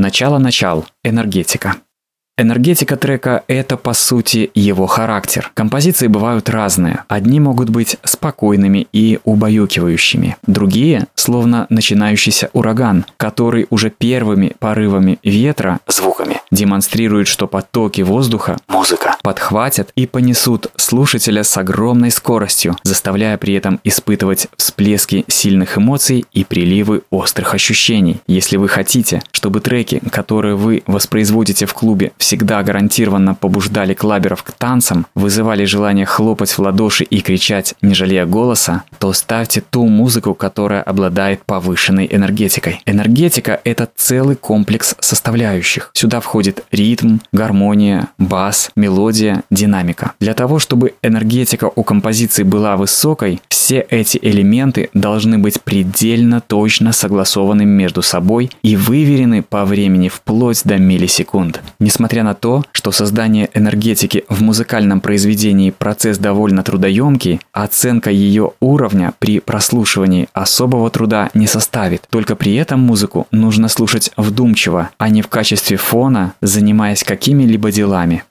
Начало-начал. Энергетика. Энергетика трека – это, по сути, его характер. Композиции бывают разные. Одни могут быть спокойными и убаюкивающими. Другие – словно начинающийся ураган, который уже первыми порывами ветра, звуками, демонстрирует, что потоки воздуха, музыка, подхватят и понесут слушателя с огромной скоростью, заставляя при этом испытывать всплески сильных эмоций и приливы острых ощущений. Если вы хотите, чтобы треки, которые вы воспроизводите в клубе, всегда гарантированно побуждали клаберов к танцам, вызывали желание хлопать в ладоши и кричать, не жалея голоса, то ставьте ту музыку, которая обладает повышенной энергетикой. Энергетика – это целый комплекс составляющих. Сюда входит ритм, гармония, бас, мелодия, динамика. Для того, чтобы энергетика у композиции была высокой, все эти элементы должны быть предельно точно согласованы между собой и выверены по времени вплоть до миллисекунд. Несмотря на то, что создание энергетики в музыкальном произведении процесс довольно трудоемкий, оценка ее уровня при прослушивании особого труда не составит. Только при этом музыку нужно слушать вдумчиво, а не в качестве фона, занимаясь какими-либо делами.